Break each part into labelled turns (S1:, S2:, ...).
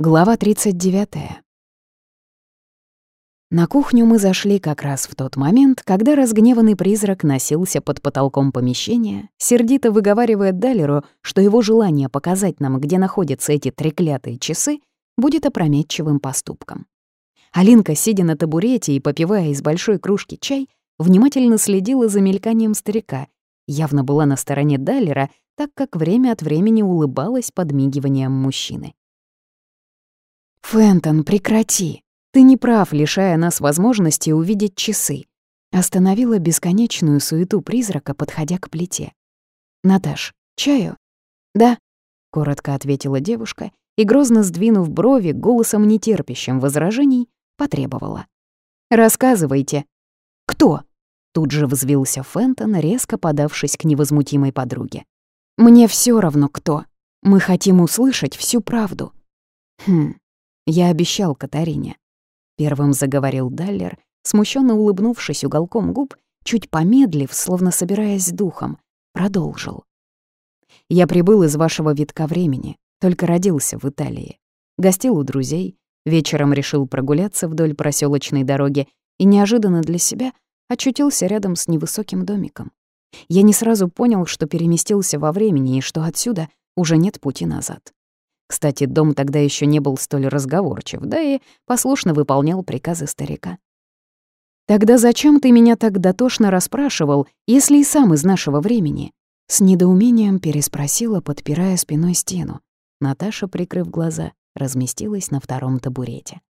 S1: Глава 39. На кухню мы зашли как раз в тот момент, когда разгневанный призрак носился под потолком помещения, сердито выговаривая Далеру, что его желание показать нам, где находятся эти треклятые часы, будет опрометчивым поступком. Алинка, сидя на табурете и попивая из большой кружки чай, внимательно следила за мельканием старика, явно была на стороне Даллера, так как время от времени улыбалась подмигиванием мужчины. «Фентон, прекрати! Ты не прав, лишая нас возможности увидеть часы», остановила бесконечную суету призрака, подходя к плите. «Наташ, чаю?» «Да», — коротко ответила девушка и, грозно сдвинув брови, голосом нетерпящим возражений, потребовала. «Рассказывайте». «Кто?» — тут же взвился Фентон, резко подавшись к невозмутимой подруге. «Мне все равно кто. Мы хотим услышать всю правду». «Хм, я обещал Катарине. Первым заговорил Даллер, смущенно улыбнувшись уголком губ, чуть помедлив, словно собираясь духом, продолжил. «Я прибыл из вашего витка времени, только родился в Италии. Гостил у друзей, вечером решил прогуляться вдоль проселочной дороги и неожиданно для себя очутился рядом с невысоким домиком. Я не сразу понял, что переместился во времени и что отсюда уже нет пути назад. Кстати, дом тогда еще не был столь разговорчив, да и послушно выполнял приказы старика. «Тогда зачем ты меня так дотошно расспрашивал, если и сам из нашего времени?» С недоумением переспросила, подпирая спиной стену. Наташа, прикрыв глаза, разместилась на втором табурете.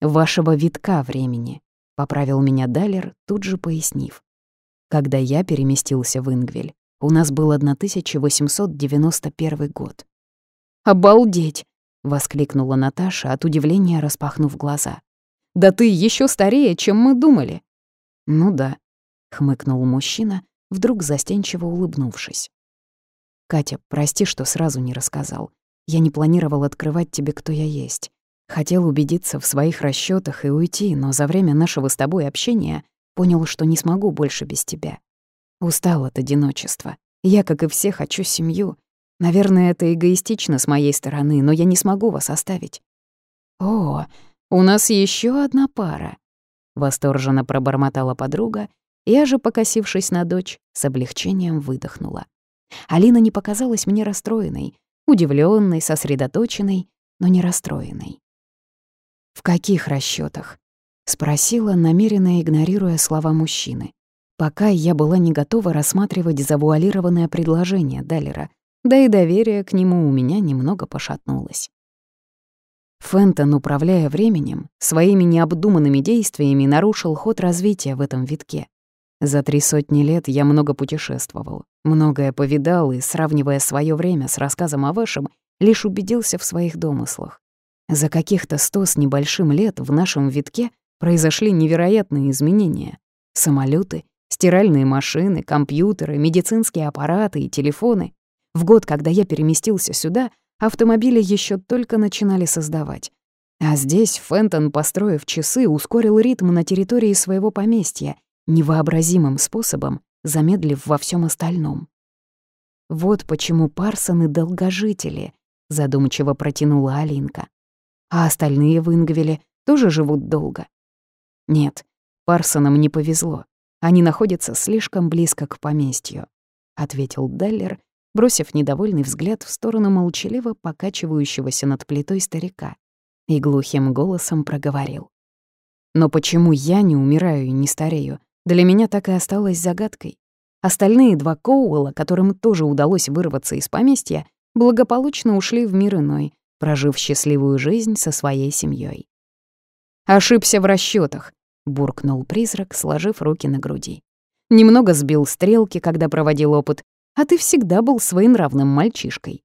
S1: «Вашего витка времени», — поправил меня Далер, тут же пояснив. «Когда я переместился в Ингвель, у нас был 1891 год. «Обалдеть!» — воскликнула Наташа, от удивления распахнув глаза. «Да ты еще старее, чем мы думали!» «Ну да», — хмыкнул мужчина, вдруг застенчиво улыбнувшись. «Катя, прости, что сразу не рассказал. Я не планировал открывать тебе, кто я есть. Хотел убедиться в своих расчетах и уйти, но за время нашего с тобой общения понял, что не смогу больше без тебя. Устал от одиночества. Я, как и все, хочу семью, Наверное, это эгоистично с моей стороны, но я не смогу вас оставить. О, у нас еще одна пара. Восторженно пробормотала подруга, я же, покосившись на дочь, с облегчением выдохнула. Алина не показалась мне расстроенной, удивленной, сосредоточенной, но не расстроенной. «В каких расчетах? спросила, намеренно игнорируя слова мужчины. Пока я была не готова рассматривать завуалированное предложение Далера, да и доверие к нему у меня немного пошатнулось. Фентон, управляя временем, своими необдуманными действиями нарушил ход развития в этом витке. За три сотни лет я много путешествовал, многое повидал и, сравнивая свое время с рассказом о вашем, лишь убедился в своих домыслах. За каких-то сто с небольшим лет в нашем витке произошли невероятные изменения. Самолеты, стиральные машины, компьютеры, медицинские аппараты и телефоны. В год, когда я переместился сюда, автомобили еще только начинали создавать. А здесь Фентон, построив часы, ускорил ритм на территории своего поместья, невообразимым способом замедлив во всем остальном. «Вот почему Парсоны — долгожители», — задумчиво протянула Алинка. «А остальные в Ингвеле тоже живут долго?» «Нет, Парсонам не повезло. Они находятся слишком близко к поместью», — ответил Даллер, бросив недовольный взгляд в сторону молчаливо покачивающегося над плитой старика, и глухим голосом проговорил. «Но почему я не умираю и не старею, для меня так и осталось загадкой. Остальные два Коуэлла, которым тоже удалось вырваться из поместья, благополучно ушли в мир иной, прожив счастливую жизнь со своей семьей. «Ошибся в расчетах, буркнул призрак, сложив руки на груди. Немного сбил стрелки, когда проводил опыт, а ты всегда был своенравным мальчишкой.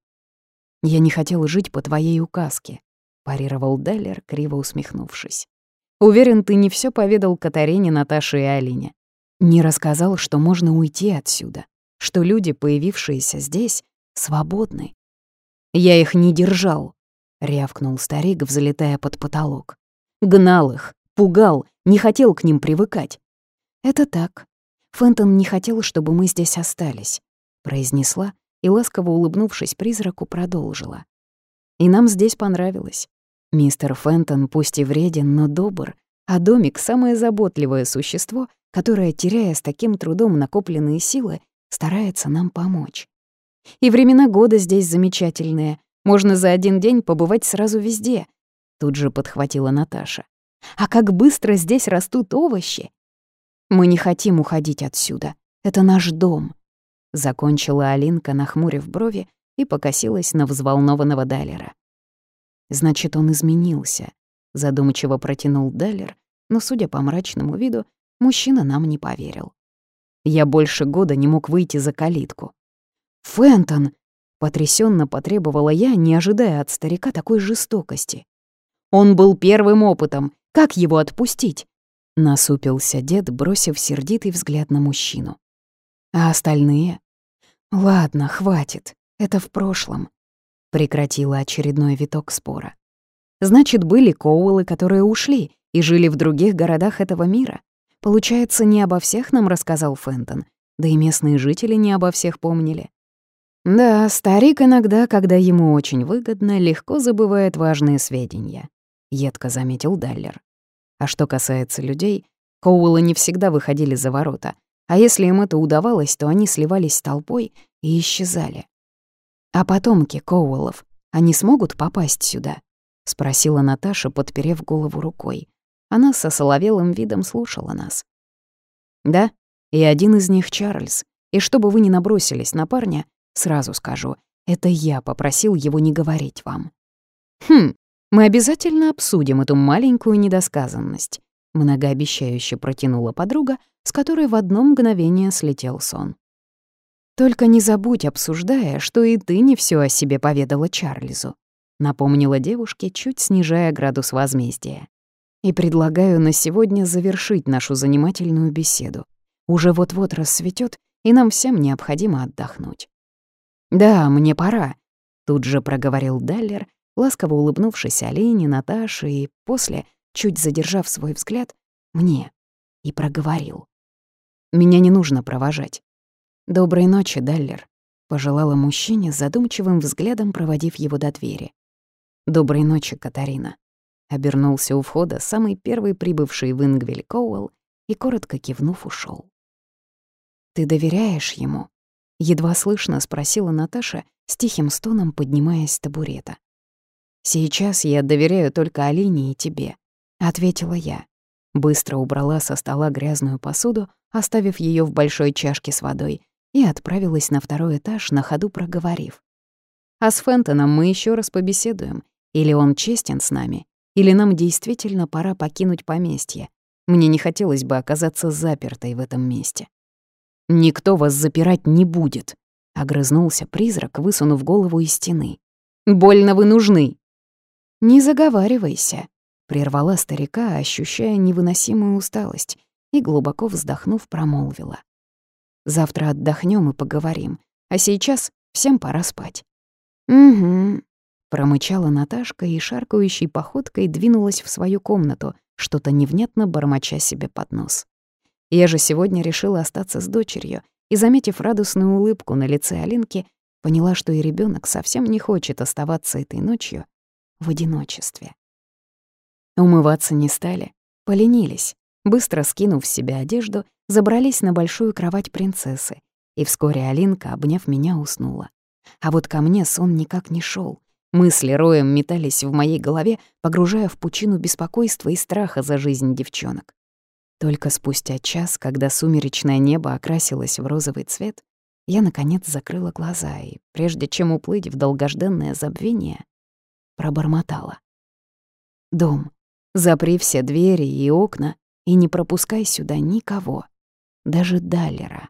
S1: Я не хотел жить по твоей указке, парировал Деллер, криво усмехнувшись. Уверен, ты не все поведал Катарине, Наташе и Алине. Не рассказал, что можно уйти отсюда, что люди, появившиеся здесь, свободны. Я их не держал, рявкнул старик, взлетая под потолок. Гнал их, пугал, не хотел к ним привыкать. Это так. Фентон не хотел, чтобы мы здесь остались произнесла и, ласково улыбнувшись призраку, продолжила. И нам здесь понравилось. Мистер Фентон пусть и вреден, но добр, а домик — самое заботливое существо, которое, теряя с таким трудом накопленные силы, старается нам помочь. И времена года здесь замечательные. Можно за один день побывать сразу везде. Тут же подхватила Наташа. А как быстро здесь растут овощи! Мы не хотим уходить отсюда. Это наш дом. Закончила Алинка, нахмурив брови, и покосилась на взволнованного Даллера. Значит, он изменился. Задумчиво протянул Даллер, но, судя по мрачному виду, мужчина нам не поверил. Я больше года не мог выйти за калитку. «Фентон!» — потрясенно потребовала я, не ожидая от старика такой жестокости. «Он был первым опытом. Как его отпустить?» Насупился дед, бросив сердитый взгляд на мужчину. «А остальные?» «Ладно, хватит. Это в прошлом. Прекратила очередной виток спора. Значит, были Коулы, которые ушли и жили в других городах этого мира. Получается, не обо всех нам рассказал Фентон, да и местные жители не обо всех помнили. Да, старик иногда, когда ему очень выгодно, легко забывает важные сведения, едко заметил Даллер. А что касается людей, Коулы не всегда выходили за ворота, а если им это удавалось, то они сливались с толпой и исчезали. «А потомки Коуэллов, они смогут попасть сюда?» — спросила Наташа, подперев голову рукой. Она со соловелым видом слушала нас. «Да, и один из них Чарльз. И чтобы вы не набросились на парня, сразу скажу, это я попросил его не говорить вам». «Хм, мы обязательно обсудим эту маленькую недосказанность», — многообещающе протянула подруга, с которой в одно мгновение слетел сон. «Только не забудь, обсуждая, что и ты не все о себе поведала Чарльзу», напомнила девушке, чуть снижая градус возмездия. «И предлагаю на сегодня завершить нашу занимательную беседу. Уже вот-вот рассветет, и нам всем необходимо отдохнуть». «Да, мне пора», — тут же проговорил Даллер, ласково улыбнувшись Алине, Наташе и после, чуть задержав свой взгляд, мне, и проговорил. «Меня не нужно провожать. «Доброй ночи, Даллер», — пожелала мужчине, задумчивым взглядом проводив его до двери. «Доброй ночи, Катарина», — обернулся у входа самый первый прибывший в Ингвель Коуэлл и, коротко кивнув, ушел. «Ты доверяешь ему?» — едва слышно спросила Наташа с тихим стоном, поднимаясь с табурета. «Сейчас я доверяю только Алине и тебе», — ответила я. Быстро убрала со стола грязную посуду, оставив ее в большой чашке с водой, и отправилась на второй этаж, на ходу проговорив. «А с Фентоном мы еще раз побеседуем. Или он честен с нами, или нам действительно пора покинуть поместье. Мне не хотелось бы оказаться запертой в этом месте». «Никто вас запирать не будет», — огрызнулся призрак, высунув голову из стены. «Больно вы нужны». «Не заговаривайся», — прервала старика, ощущая невыносимую усталость, и, глубоко вздохнув, промолвила. Завтра отдохнем и поговорим. А сейчас всем пора спать». «Угу», — промычала Наташка и шаркающей походкой двинулась в свою комнату, что-то невнятно бормоча себе под нос. Я же сегодня решила остаться с дочерью и, заметив радостную улыбку на лице Алинки, поняла, что и ребенок совсем не хочет оставаться этой ночью в одиночестве. Умываться не стали, поленились, быстро скинув с себя одежду забрались на большую кровать принцессы, и вскоре Алинка, обняв меня, уснула. А вот ко мне сон никак не шел. Мысли роем метались в моей голове, погружая в пучину беспокойства и страха за жизнь девчонок. Только спустя час, когда сумеречное небо окрасилось в розовый цвет, я, наконец, закрыла глаза и, прежде чем уплыть в долгожданное забвение, пробормотала. «Дом, запри все двери и окна и не пропускай сюда никого» даже Даллера.